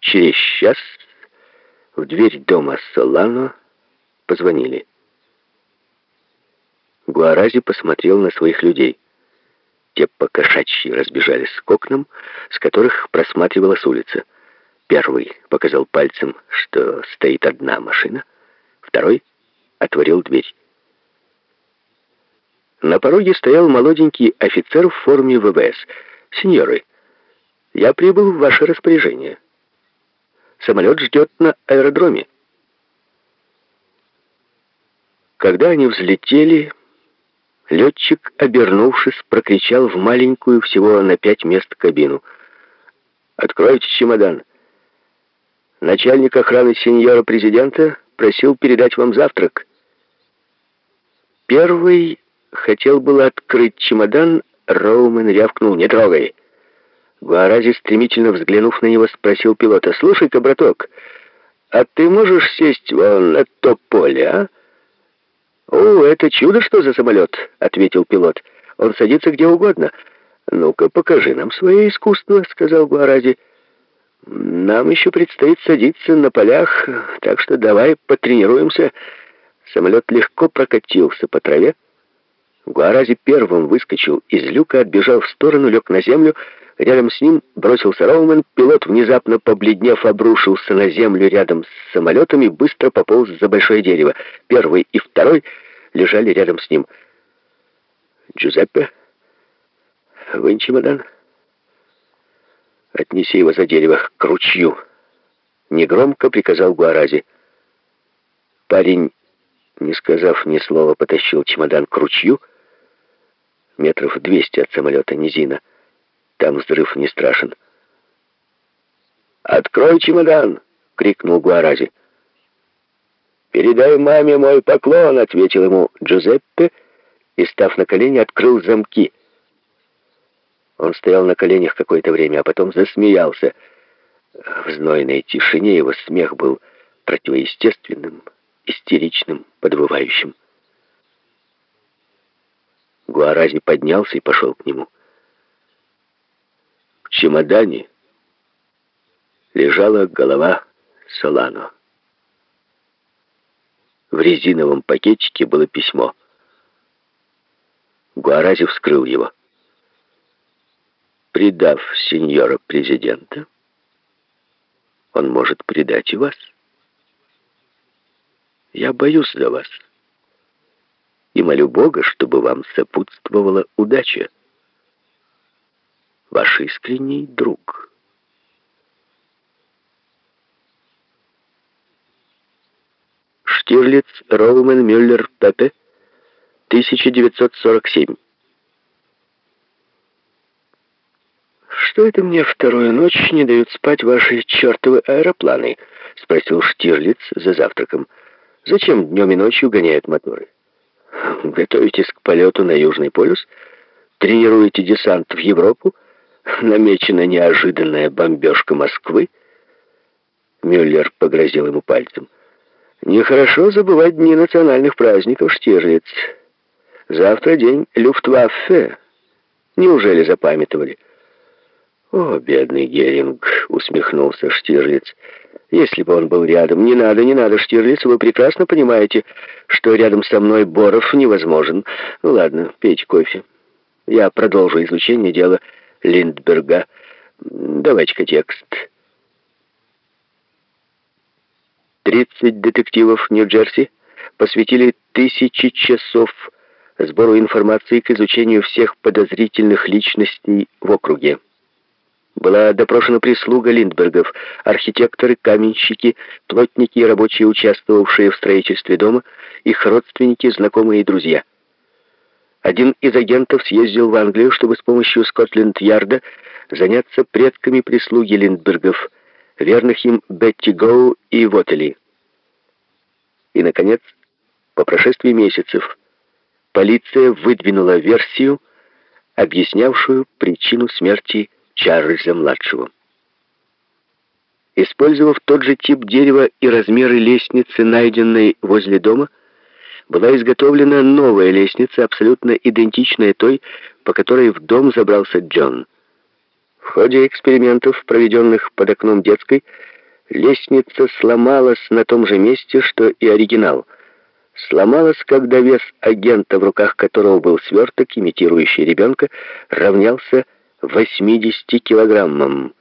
Через час в дверь дома Солано позвонили. Гуарази посмотрел на своих людей. Те покошачьи разбежались к окнам, с которых просматривалась улица. Первый показал пальцем, что стоит одна машина. Второй отворил дверь. На пороге стоял молоденький офицер в форме ВВС. «Сеньоры, я прибыл в ваше распоряжение. Самолет ждет на аэродроме». Когда они взлетели, летчик, обернувшись, прокричал в маленькую всего на пять мест кабину. «Откройте чемодан. Начальник охраны сеньора президента просил передать вам завтрак». Первый хотел было открыть чемодан, Роумен рявкнул «Не трогай!». Гуарази, стремительно взглянув на него, спросил пилота «Слушай-ка, браток, а ты можешь сесть вон на то поле, а?» «О, это чудо, что за самолет!» — ответил пилот. «Он садится где угодно». «Ну-ка, покажи нам свое искусство», — сказал Гуарази. «Нам еще предстоит садиться на полях, так что давай потренируемся». Самолет легко прокатился по траве, Гуарази первым выскочил из люка, отбежал в сторону, лег на землю. Рядом с ним бросился Роумен. Пилот, внезапно побледнев, обрушился на землю рядом с самолетом и быстро пополз за большое дерево. Первый и второй лежали рядом с ним. «Джузеппе, вынь чемодан. Отнеси его за дерево к ручью». Негромко приказал Гуарази. Парень, не сказав ни слова, потащил чемодан к ручью, метров двести от самолета низина. Там взрыв не страшен. «Открой чемодан!» — крикнул Гуарази. «Передай маме мой поклон!» — ответил ему Джузеппе и, став на колени, открыл замки. Он стоял на коленях какое-то время, а потом засмеялся. В знойной тишине его смех был противоестественным, истеричным, подвывающим. Гуарази поднялся и пошел к нему. Чемодане лежала голова Солано. В резиновом пакетике было письмо. Гуарази вскрыл его. Предав сеньора президента, он может предать и вас. Я боюсь за вас и молю Бога, чтобы вам сопутствовала удача. Ваш искренний друг. Штирлиц, Роумен, Мюллер, Пепе, 1947. «Что это мне вторую ночь не дают спать ваши чертовы аэропланы?» — спросил Штирлиц за завтраком. «Зачем днем и ночью гоняют моторы?» Готовитесь к полету на Южный полюс? Тренируете десант в Европу? Намечена неожиданная бомбежка Москвы? Мюллер погрозил ему пальцем. Нехорошо забывать дни национальных праздников, Штирлиц. Завтра день Люфтваффе. Неужели запамятовали? О, бедный Геринг, усмехнулся Штирлиц. Если бы он был рядом. Не надо, не надо, Штирлиц, вы прекрасно понимаете, что рядом со мной Боров невозможен. Ну ладно, пейте кофе. Я продолжу изучение дела Линдберга. Давайте-ка текст. 30 детективов Нью-Джерси посвятили тысячи часов сбору информации к изучению всех подозрительных личностей в округе. Была допрошена прислуга Линдбергов, архитекторы, каменщики, плотники и рабочие, участвовавшие в строительстве дома, их родственники, знакомые и друзья. Один из агентов съездил в Англию, чтобы с помощью Скотленд-Ярда заняться предками прислуги Линдбергов, верных им Бетти Гоу и Вотели. И, наконец, по прошествии месяцев, полиция выдвинула версию, объяснявшую причину смерти Чарльза-младшего. Использовав тот же тип дерева и размеры лестницы, найденной возле дома, была изготовлена новая лестница, абсолютно идентичная той, по которой в дом забрался Джон. В ходе экспериментов, проведенных под окном детской, Лестница сломалась на том же месте, что и оригинал. Сломалась, когда вес агента, в руках которого был сверток, имитирующий ребенка, равнялся 80 килограммам.